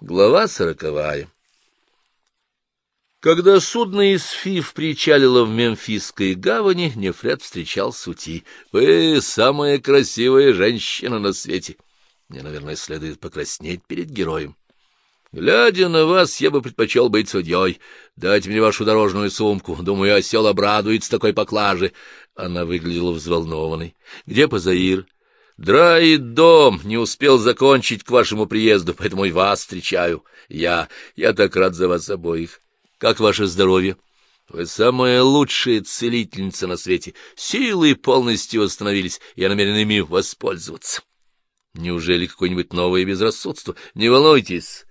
Глава сороковая Когда судно из Фив причалило в Мемфисской гавани, Нефред встречал Сути. «Вы самая красивая женщина на свете. Мне, наверное, следует покраснеть перед героем. Глядя на вас, я бы предпочел быть судьей. Дайте мне вашу дорожную сумку. Думаю, осел обрадуется такой поклаже». Она выглядела взволнованной. «Где Пазаир?» Драит дом, не успел закончить к вашему приезду, поэтому и вас встречаю. Я, я так рад за вас обоих. Как ваше здоровье? Вы самая лучшая целительница на свете. Силы полностью восстановились, я намерен ими воспользоваться. Неужели какое-нибудь новое безрассудство? Не волнуйтесь,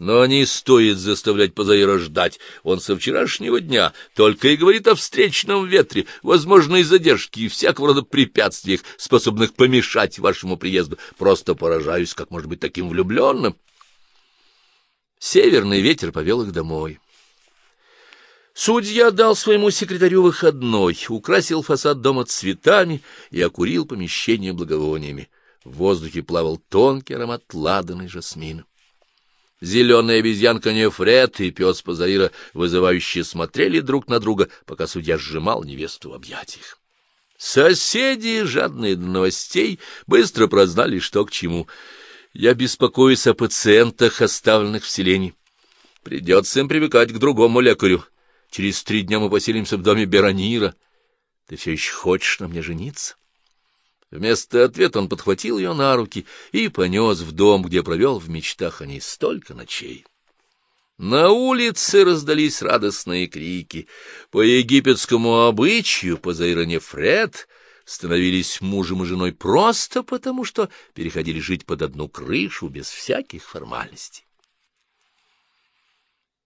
но не стоит заставлять Пазаира ждать. Он со вчерашнего дня только и говорит о встречном ветре, возможной задержке и всякого рода препятствиях, способных помешать вашему приезду. Просто поражаюсь, как может быть таким влюбленным. Северный ветер повел их домой. Судья дал своему секретарю выходной, украсил фасад дома цветами и окурил помещение благовониями. В воздухе плавал тонкий аромат ладана жасмина. Зеленая обезьянка Нефред и пес Пазаира вызывающе смотрели друг на друга, пока судья сжимал невесту в объятиях. Соседи, жадные до новостей, быстро прознали, что к чему. Я беспокоюсь о пациентах, оставленных в селении. Придется им привыкать к другому лекарю. Через три дня мы поселимся в доме Беронира. Ты все еще хочешь на мне жениться? Вместо ответа он подхватил ее на руки и понес в дом, где провел в мечтах о ней столько ночей. На улице раздались радостные крики. По египетскому обычаю, по заиране Фред, становились мужем и женой просто потому, что переходили жить под одну крышу без всяких формальностей.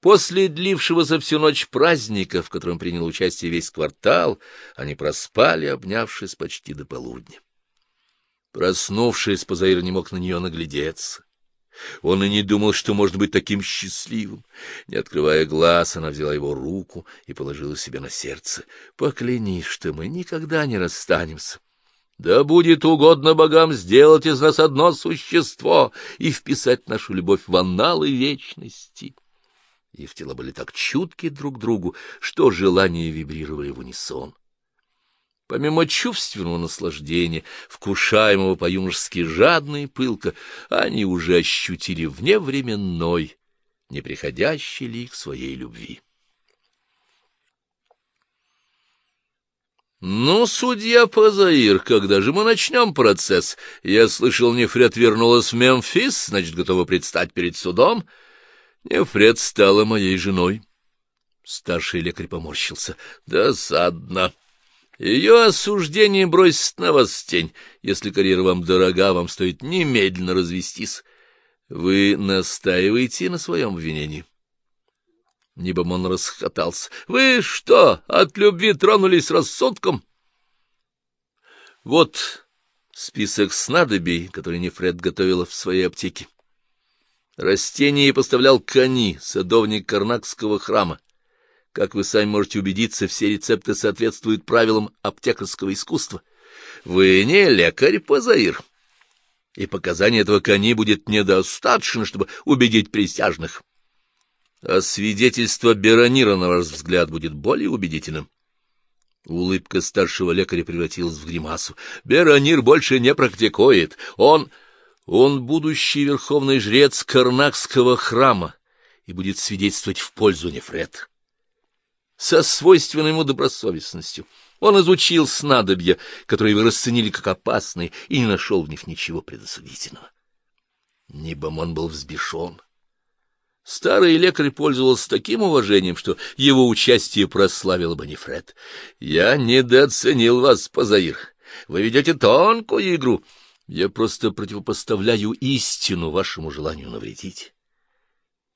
После длившегося всю ночь праздника, в котором принял участие весь квартал, они проспали, обнявшись почти до полудня. Проснувшись, Пазаир не мог на нее наглядеться. Он и не думал, что может быть таким счастливым. Не открывая глаз, она взяла его руку и положила себе на сердце. «Поклянись, что мы никогда не расстанемся. Да будет угодно богам сделать из нас одно существо и вписать нашу любовь в анналы вечности». Их тела были так чутки друг к другу, что желания вибрировали в унисон. Помимо чувственного наслаждения, вкушаемого по-юношески жадно и пылко, они уже ощутили вневременной, неприходящий лик своей любви. «Ну, судья Пазаир, когда же мы начнем процесс? Я слышал, Нефред вернулась в Мемфис, значит, готова предстать перед судом. Нефред стала моей женой». Старший лекарь поморщился. «Досадно». Ее осуждение бросит на вас тень. Если карьера вам дорога, вам стоит немедленно развестись. Вы настаиваете на своем обвинении. Небомон расхотался. — Вы что, от любви тронулись рассудком? Вот список снадобий, которые Нефред готовила в своей аптеке. Растения поставлял Кани, садовник Карнакского храма. Как вы сами можете убедиться, все рецепты соответствуют правилам аптекарского искусства. Вы не лекарь, Пазаир, и показания этого кони будет недостаточно, чтобы убедить присяжных. А свидетельство Беронира, на ваш взгляд, будет более убедительным. Улыбка старшего лекаря превратилась в гримасу. Беронир больше не практикует. Он... он будущий верховный жрец Карнакского храма и будет свидетельствовать в пользу Нефред со свойственной ему добросовестностью. Он изучил снадобья, которые вы расценили как опасные, и не нашел в них ничего предосудительного. Небомон был взбешен. Старый лекарь пользовался таким уважением, что его участие прославило бы Нефред. — Я недооценил вас, Пазаир. Вы ведете тонкую игру. Я просто противопоставляю истину вашему желанию навредить.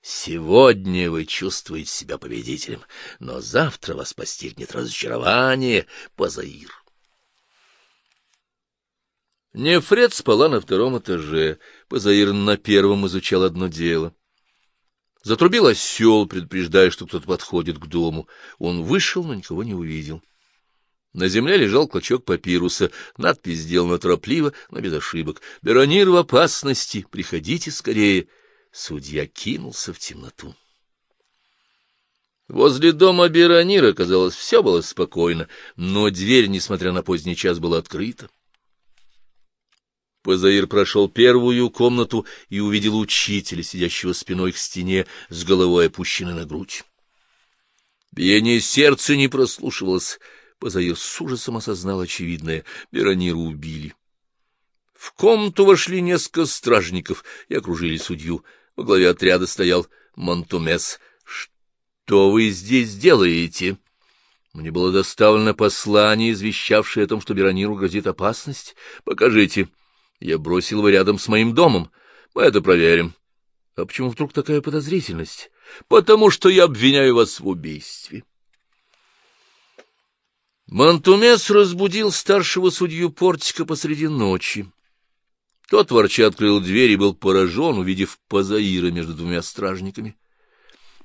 Сегодня вы чувствуете себя победителем, но завтра вас постигнет разочарование, Пазаир. Нефред спала на втором этаже, Пазаир на первом изучал одно дело. Затрубил осел, предупреждая, что кто-то подходит к дому. Он вышел, но никого не увидел. На земле лежал клочок папируса, надпись сделана торопливо, но без ошибок. «Беронир в опасности, приходите скорее». Судья кинулся в темноту. Возле дома Беронира, казалось, все было спокойно, но дверь, несмотря на поздний час, была открыта. Позаир прошел первую комнату и увидел учителя, сидящего спиной к стене, с головой опущенной на грудь. Биение сердца не прослушивалось. Позаир с ужасом осознал очевидное — Беронира убили. В комнату вошли несколько стражников и окружили судью. Во главе отряда стоял Монтумес — что вы здесь делаете? Мне было доставлено послание, извещавшее о том, что Берониру грозит опасность. Покажите. Я бросил его рядом с моим домом. Мы это проверим. А почему вдруг такая подозрительность? Потому что я обвиняю вас в убийстве. Монтумес разбудил старшего судью Портика посреди ночи. Тот ворча открыл дверь и был поражен, увидев Пазаира между двумя стражниками.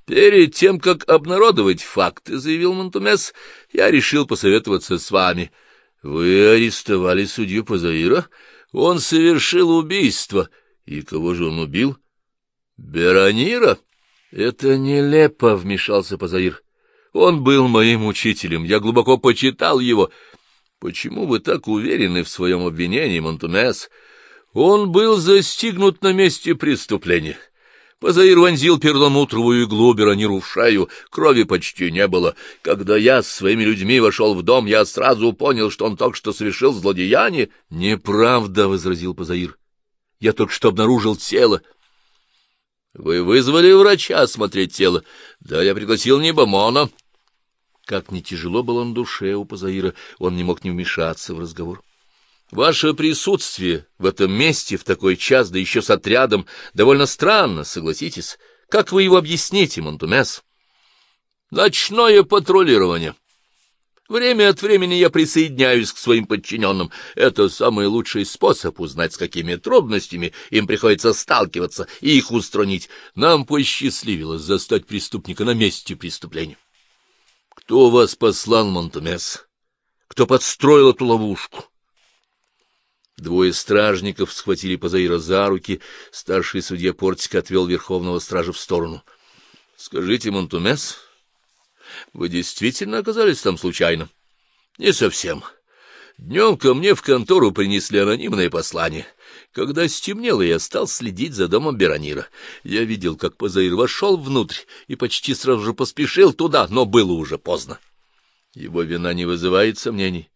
Перед тем, как обнародовать факты, — заявил Монтумес, — я решил посоветоваться с вами. Вы арестовали судью Пазаира? Он совершил убийство. И кого же он убил? Беронира? Это нелепо, — вмешался Пазаир. Он был моим учителем, я глубоко почитал его. Почему вы так уверены в своем обвинении, Монтумес? Он был застигнут на месте преступления. Позаир вонзил перламутровую иглу Берониру в шею, крови почти не было. Когда я с своими людьми вошел в дом, я сразу понял, что он только что совершил злодеяние. — Неправда, — возразил Позаир. — Я только что обнаружил тело. — Вы вызвали врача осмотреть тело? — Да, я пригласил Небомона. Как не тяжело было на душе у Позаира, он не мог не вмешаться в разговор. Ваше присутствие в этом месте в такой час, да еще с отрядом, довольно странно, согласитесь. Как вы его объясните, Монтумес? Ночное патрулирование. Время от времени я присоединяюсь к своим подчиненным. Это самый лучший способ узнать, с какими трудностями им приходится сталкиваться и их устранить. Нам посчастливилось застать преступника на месте преступления. Кто вас послал, Монтумес? Кто подстроил эту ловушку? Двое стражников схватили Пазаира за руки, старший судья Портика отвел верховного стража в сторону. — Скажите, Монтумес, вы действительно оказались там случайно? — Не совсем. Днем ко мне в контору принесли анонимное послание. Когда стемнело, я стал следить за домом Беронира. Я видел, как Пазаир вошел внутрь и почти сразу же поспешил туда, но было уже поздно. Его вина не вызывает сомнений.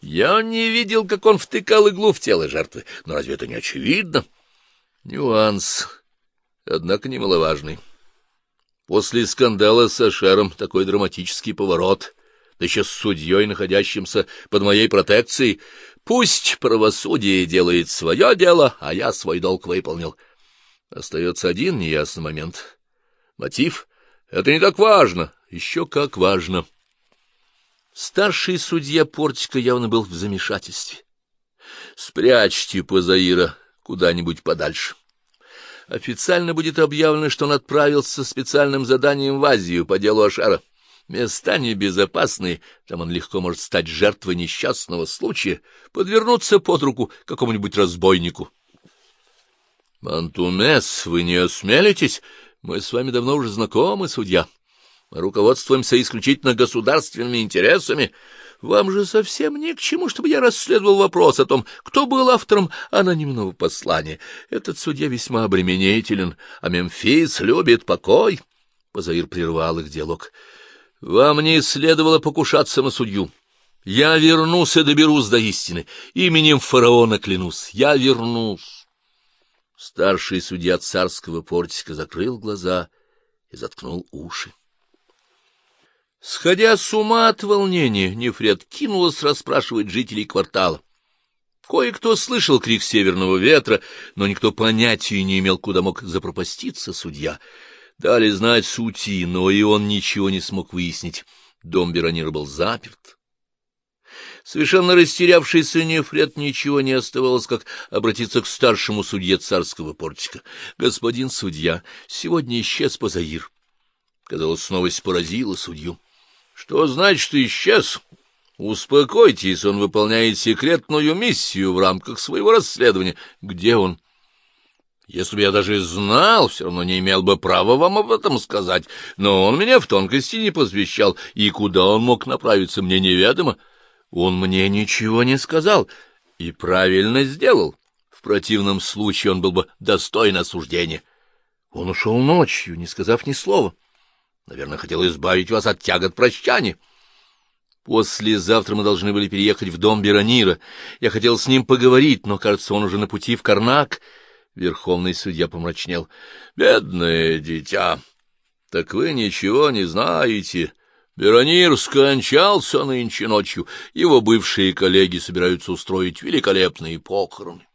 Я не видел, как он втыкал иглу в тело жертвы, но разве это не очевидно? Нюанс, однако немаловажный. После скандала с Ашером такой драматический поворот, да еще с судьей, находящимся под моей протекцией. Пусть правосудие делает свое дело, а я свой долг выполнил. Остается один неясный момент. Мотив — это не так важно, еще как важно. — Старший судья Портика явно был в замешательстве. Спрячьте Пазаира куда-нибудь подальше. Официально будет объявлено, что он отправился со специальным заданием в Азию по делу Ашара. Места небезопасные, там он легко может стать жертвой несчастного случая, подвернуться под руку какому-нибудь разбойнику. — Мантунес, вы не осмелитесь? Мы с вами давно уже знакомы, судья. Мы руководствуемся исключительно государственными интересами. Вам же совсем ни к чему, чтобы я расследовал вопрос о том, кто был автором анонимного послания. Этот судья весьма обременителен, а Мемфис любит покой. Позаир прервал их диалог. Вам не следовало покушаться на судью. Я вернусь и доберусь до истины. Именем фараона клянусь. Я вернусь. Старший судья царского портика закрыл глаза и заткнул уши. Сходя с ума от волнения, Нефред кинулась расспрашивать жителей квартала. Кое-кто слышал крик северного ветра, но никто понятия не имел, куда мог запропаститься судья. Дали знать сути, но и он ничего не смог выяснить. Дом Беронира был заперт. Совершенно растерявшийся Нефред ничего не оставалось, как обратиться к старшему судье царского портика. — Господин судья, сегодня исчез Позаир. Казалось, новость поразила судью. Что значит исчез? Успокойтесь, он выполняет секретную миссию в рамках своего расследования. Где он? Если бы я даже знал, все равно не имел бы права вам об этом сказать, но он меня в тонкости не посвящал, и куда он мог направиться, мне неведомо. Он мне ничего не сказал и правильно сделал. В противном случае он был бы достоин осуждения. Он ушел ночью, не сказав ни слова. Наверное, хотел избавить вас от тягот прощания. Послезавтра мы должны были переехать в дом Беронира. Я хотел с ним поговорить, но, кажется, он уже на пути в Карнак. Верховный судья помрачнел. — Бедное дитя! Так вы ничего не знаете. Беронир скончался нынче ночью. Его бывшие коллеги собираются устроить великолепные похороны.